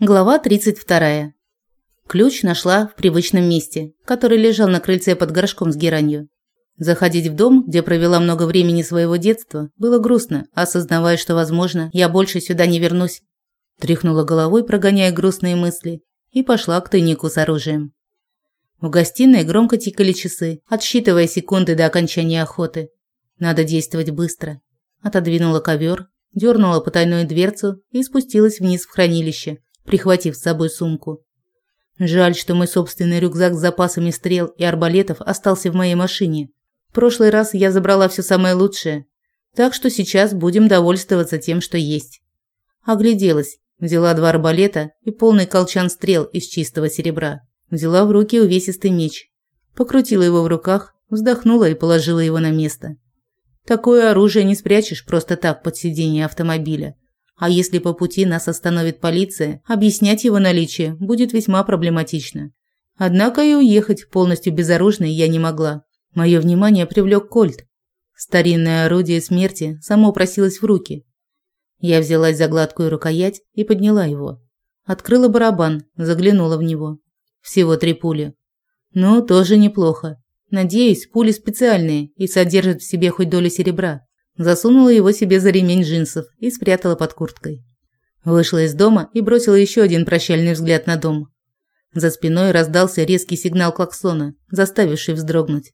Глава 32. Ключ нашла в привычном месте, который лежал на крыльце под горшком с геранью. Заходить в дом, где провела много времени своего детства, было грустно, осознавая, что, возможно, я больше сюда не вернусь. Тряхнула головой, прогоняя грустные мысли, и пошла к тайнику с оружием. В гостиной громко тикали часы, отсчитывая секунды до окончания охоты. Надо действовать быстро. Отодвинула ковер, дернула потайную дверцу и спустилась вниз в хранилище, прихватив с собой сумку. Жаль, что мой собственный рюкзак с запасами стрел и арбалетов остался в моей машине. В прошлый раз я забрала все самое лучшее, так что сейчас будем довольствоваться тем, что есть. Огляделась, взяла два арбалета и полный колчан стрел из чистого серебра. Взяла в руки увесистый меч, покрутила его в руках, вздохнула и положила его на место. Такое оружие не спрячешь просто так под сиденье автомобиля. А если по пути нас остановит полиция, объяснять его наличие будет весьма проблематично. Однако и уехать полностью безоружной я не могла. Мое внимание привлек кольт. Старинное орудие смерти само просилось в руки. Я взялась за гладкую рукоять и подняла его. Открыла барабан, заглянула в него. Всего три пули. Ну, тоже неплохо. Надеюсь, пули специальные и содержат в себе хоть долю серебра. Засунула его себе за ремень джинсов и спрятала под курткой. Вышла из дома и бросила еще один прощальный взгляд на дом. За спиной раздался резкий сигнал клаксона, заставивший вздрогнуть.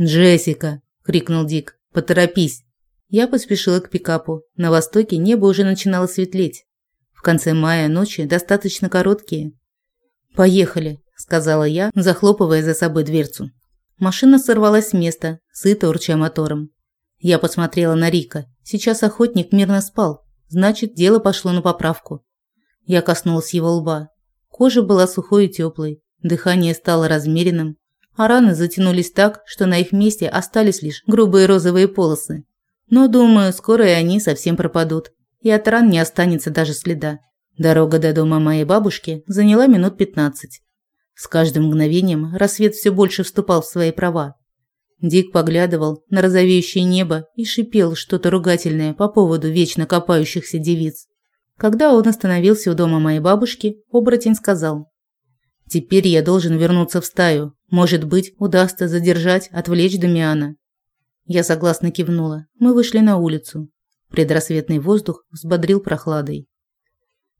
«Джессика!» – крикнул Дик. «Поторопись!» Я поспешила к пикапу. На востоке небо уже начинало светлеть. В конце мая ночи достаточно короткие. «Поехали», – сказала я, захлопывая за собой дверцу. Машина сорвалась с места, сыто урча мотором. Я посмотрела на Рика. Сейчас охотник мирно спал. Значит, дело пошло на поправку. Я коснулась его лба. Кожа была сухой и теплой, дыхание стало размеренным, а раны затянулись так, что на их месте остались лишь грубые розовые полосы. Но, думаю, скоро и они совсем пропадут, и от ран не останется даже следа. Дорога до дома моей бабушки заняла минут пятнадцать. С каждым мгновением рассвет все больше вступал в свои права. Дик поглядывал на розовеющее небо и шипел что-то ругательное по поводу вечно копающихся девиц. Когда он остановился у дома моей бабушки, оборотень сказал. «Теперь я должен вернуться в стаю. Может быть, удастся задержать, отвлечь Дамиана». Я согласно кивнула. Мы вышли на улицу. Предрассветный воздух взбодрил прохладой.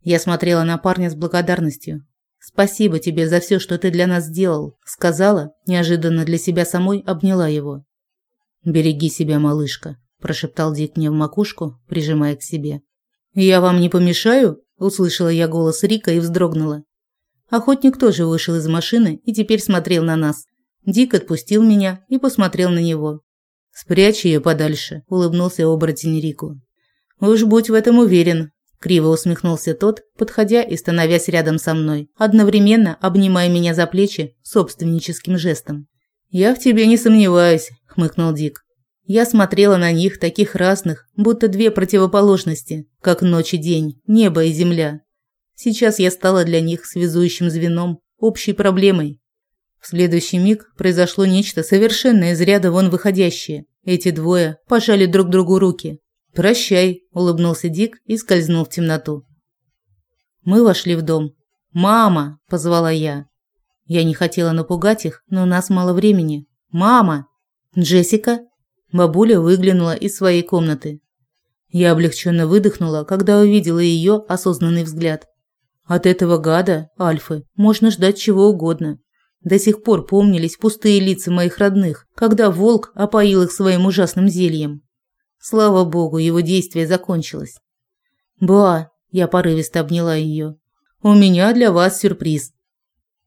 Я смотрела на парня с благодарностью. «Спасибо тебе за все, что ты для нас сделал», – сказала, неожиданно для себя самой обняла его. «Береги себя, малышка», – прошептал Дик мне в макушку, прижимая к себе. «Я вам не помешаю?» – услышала я голос Рика и вздрогнула. Охотник тоже вышел из машины и теперь смотрел на нас. Дик отпустил меня и посмотрел на него. «Спрячь ее подальше», – улыбнулся оборотень Рику. «Уж будь в этом уверен, Криво усмехнулся тот, подходя и становясь рядом со мной, одновременно обнимая меня за плечи собственническим жестом. «Я в тебе не сомневаюсь», – хмыкнул Дик. Я смотрела на них, таких разных, будто две противоположности, как ночь и день, небо и земля. Сейчас я стала для них связующим звеном, общей проблемой. В следующий миг произошло нечто совершенно из ряда вон выходящее. Эти двое пожали друг другу руки, «Прощай», – улыбнулся Дик и скользнул в темноту. Мы вошли в дом. «Мама!» – позвала я. Я не хотела напугать их, но у нас мало времени. «Мама!» «Джессика?» Бабуля выглянула из своей комнаты. Я облегченно выдохнула, когда увидела ее осознанный взгляд. От этого гада, Альфы, можно ждать чего угодно. До сих пор помнились пустые лица моих родных, когда волк опоил их своим ужасным зельем. Слава богу, его действие закончилось. «Ба!» – я порывисто обняла ее. «У меня для вас сюрприз».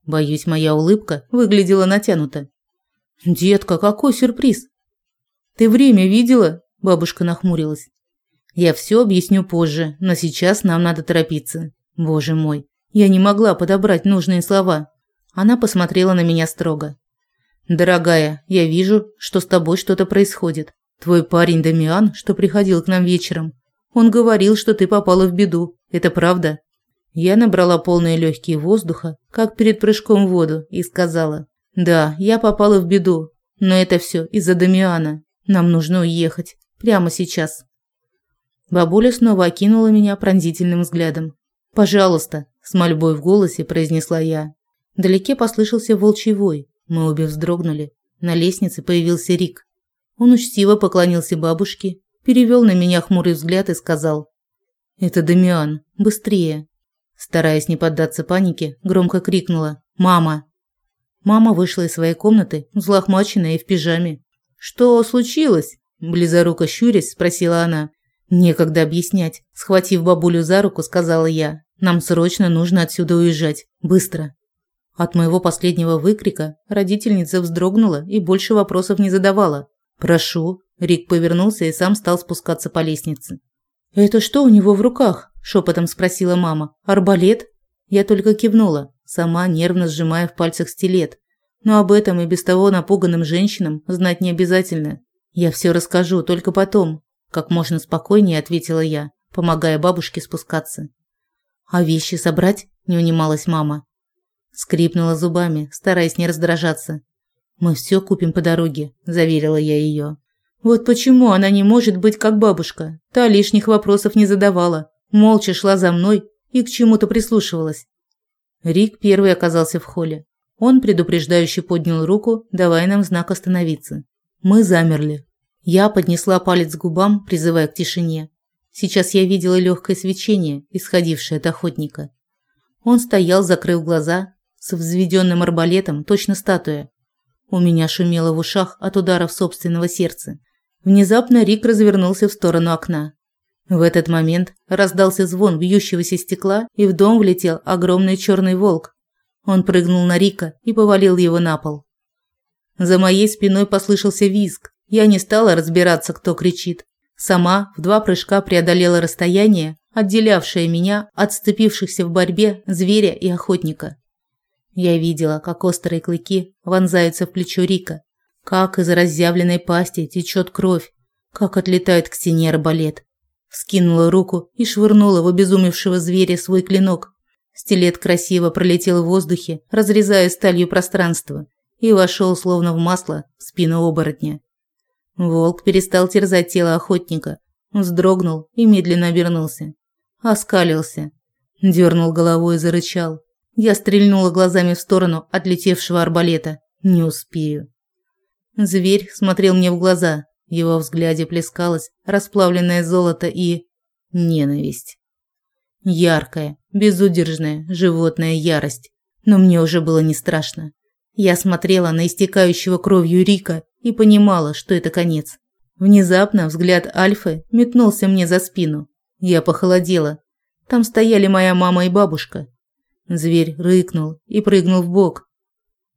Боюсь, моя улыбка выглядела натянуто. «Детка, какой сюрприз?» «Ты время видела?» – бабушка нахмурилась. «Я все объясню позже, но сейчас нам надо торопиться. Боже мой, я не могла подобрать нужные слова». Она посмотрела на меня строго. «Дорогая, я вижу, что с тобой что-то происходит. Твой парень Дамиан, что приходил к нам вечером, он говорил, что ты попала в беду. Это правда? Я набрала полные легкие воздуха, как перед прыжком в воду, и сказала: "Да, я попала в беду, но это все из-за Дамиана. Нам нужно уехать прямо сейчас". Бабуля снова окинула меня пронзительным взглядом. «Пожалуйста», – с мольбой в голосе произнесла я. Вдалеке послышался волчий вой. Мы обе вздрогнули. На лестнице появился Рик. Он учтиво поклонился бабушке, перевел на меня хмурый взгляд и сказал. «Это Дамиан. Быстрее!» Стараясь не поддаться панике, громко крикнула «Мама!». Мама вышла из своей комнаты, взлохмаченная и в пижаме. «Что случилось?» – близоруко щурясь, спросила она. «Некогда объяснять». Схватив бабулю за руку, сказала я. «Нам срочно нужно отсюда уезжать. Быстро». От моего последнего выкрика родительница вздрогнула и больше вопросов не задавала. «Прошу». Рик повернулся и сам стал спускаться по лестнице. «Это что у него в руках?» – шепотом спросила мама. «Арбалет?» Я только кивнула, сама нервно сжимая в пальцах стилет. Но об этом и без того напуганным женщинам знать не обязательно. Я все расскажу, только потом. Как можно спокойнее ответила я, помогая бабушке спускаться. «А вещи собрать?» – не унималась мама. Скрипнула зубами, стараясь не раздражаться. «Мы все купим по дороге», – заверила я ее. Вот почему она не может быть как бабушка. Та лишних вопросов не задавала, молча шла за мной и к чему-то прислушивалась. Рик первый оказался в холле. Он предупреждающе поднял руку, давая нам знак остановиться. Мы замерли. Я поднесла палец к губам, призывая к тишине. Сейчас я видела легкое свечение, исходившее от охотника. Он стоял, закрыв глаза, с взведенным арбалетом, точно статуя, у меня шумело в ушах от ударов собственного сердца. Внезапно Рик развернулся в сторону окна. В этот момент раздался звон бьющегося стекла, и в дом влетел огромный черный волк. Он прыгнул на Рика и повалил его на пол. За моей спиной послышался визг. Я не стала разбираться, кто кричит. Сама в два прыжка преодолела расстояние, отделявшее меня от сцепившихся в борьбе зверя и охотника. Я видела, как острые клыки вонзаются в плечо Рика, как из разъявленной пасти течет кровь, как отлетает к стене арбалет. Скинула руку и швырнула в обезумевшего зверя свой клинок. Стилет красиво пролетел в воздухе, разрезая сталью пространство, и вошел словно в масло в спину оборотня. Волк перестал терзать тело охотника, вздрогнул и медленно обернулся. Оскалился, дернул головой и зарычал. Я стрельнула глазами в сторону отлетевшего арбалета. Не успею. Зверь смотрел мне в глаза. В его взгляде плескалось расплавленное золото и ненависть. Яркая, безудержная животная ярость. Но мне уже было не страшно. Я смотрела на истекающего кровью Рика и понимала, что это конец. Внезапно взгляд Альфы метнулся мне за спину. Я похолодела. Там стояли моя мама и бабушка. Зверь рыкнул и прыгнул в бок.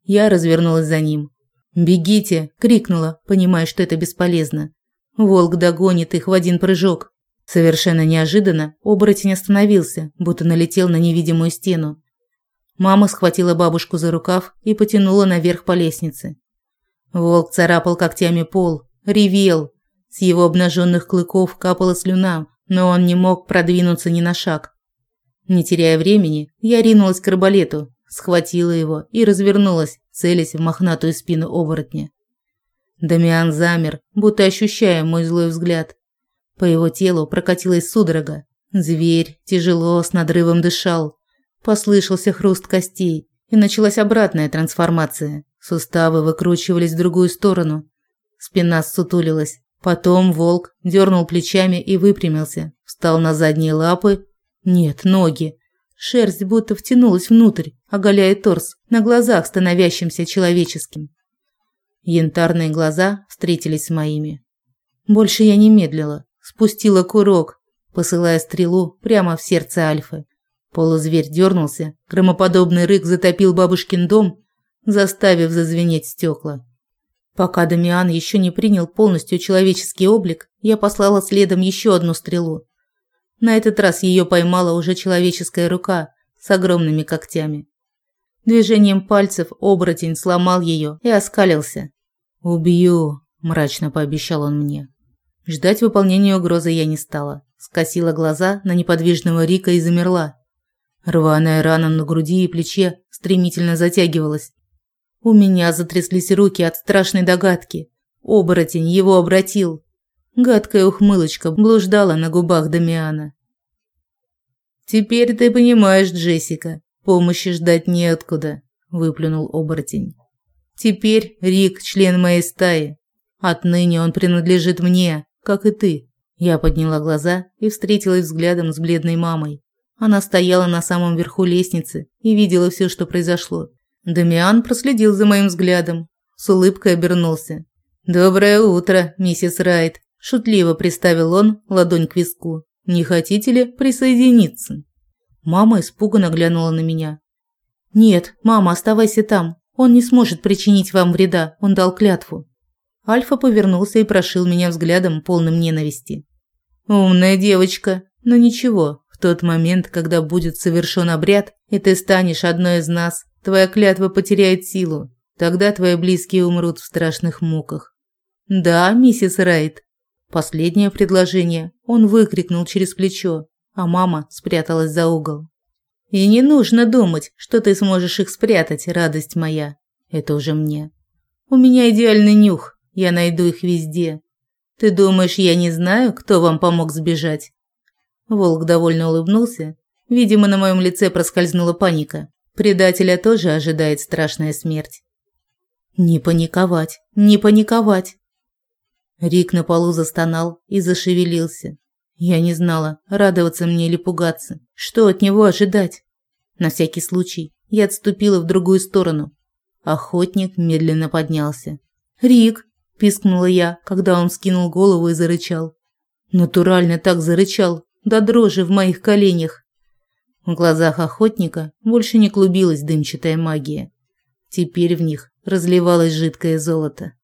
Я развернулась за ним. «Бегите!» – крикнула, понимая, что это бесполезно. Волк догонит их в один прыжок. Совершенно неожиданно оборотень остановился, будто налетел на невидимую стену. Мама схватила бабушку за рукав и потянула наверх по лестнице. Волк царапал когтями пол, ревел. С его обнаженных клыков капала слюна, но он не мог продвинуться ни на шаг. Не теряя времени, я ринулась к арбалету, схватила его и развернулась, целясь в мохнатую спину оборотня. Дамиан замер, будто ощущая мой злой взгляд. По его телу прокатилась судорога. Зверь тяжело, с надрывом дышал. Послышался хруст костей, и началась обратная трансформация. Суставы выкручивались в другую сторону. Спина ссутулилась. Потом волк дернул плечами и выпрямился, встал на задние лапы нет, ноги. Шерсть будто втянулась внутрь, оголяя торс, на глазах становящимся человеческим. Янтарные глаза встретились с моими. Больше я не медлила, спустила курок, посылая стрелу прямо в сердце Альфы. Полузверь дернулся, громоподобный рык затопил бабушкин дом, заставив зазвенеть стекла. Пока Дамиан еще не принял полностью человеческий облик, я послала следом еще одну стрелу, на этот раз ее поймала уже человеческая рука с огромными когтями. Движением пальцев оборотень сломал ее и оскалился. «Убью», – мрачно пообещал он мне. Ждать выполнения угрозы я не стала. Скосила глаза на неподвижного Рика и замерла. Рваная рана на груди и плече стремительно затягивалась. У меня затряслись руки от страшной догадки. Оборотень его обратил. Гадкая ухмылочка блуждала на губах Дамиана. Теперь ты понимаешь, Джессика, помощи ждать неоткуда, выплюнул оборотень. Теперь Рик член моей стаи. Отныне он принадлежит мне, как и ты. Я подняла глаза и встретилась взглядом с бледной мамой. Она стояла на самом верху лестницы и видела все, что произошло. Дамиан проследил за моим взглядом, с улыбкой обернулся. «Доброе утро, миссис Райт», – шутливо приставил он ладонь к виску. «Не хотите ли присоединиться?» Мама испуганно глянула на меня. «Нет, мама, оставайся там. Он не сможет причинить вам вреда, он дал клятву». Альфа повернулся и прошил меня взглядом, полным ненависти. «Умная девочка, но ничего, в тот момент, когда будет совершен обряд, и ты станешь одной из нас, твоя клятва потеряет силу. Тогда твои близкие умрут в страшных муках». «Да, миссис Райт». Последнее предложение он выкрикнул через плечо, а мама спряталась за угол. «И не нужно думать, что ты сможешь их спрятать, радость моя. Это уже мне. У меня идеальный нюх, я найду их везде. Ты думаешь, я не знаю, кто вам помог сбежать?» Волк довольно улыбнулся. Видимо, на моем лице проскользнула паника. Предателя тоже ожидает страшная смерть. «Не паниковать, не паниковать!» Рик на полу застонал и зашевелился. Я не знала, радоваться мне или пугаться. Что от него ожидать? На всякий случай я отступила в другую сторону. Охотник медленно поднялся. «Рик!» – пискнула я, когда он скинул голову и зарычал. Натурально так зарычал, до дрожи в моих коленях. В глазах охотника больше не клубилась дымчатая магия. Теперь в них разливалось жидкое золото.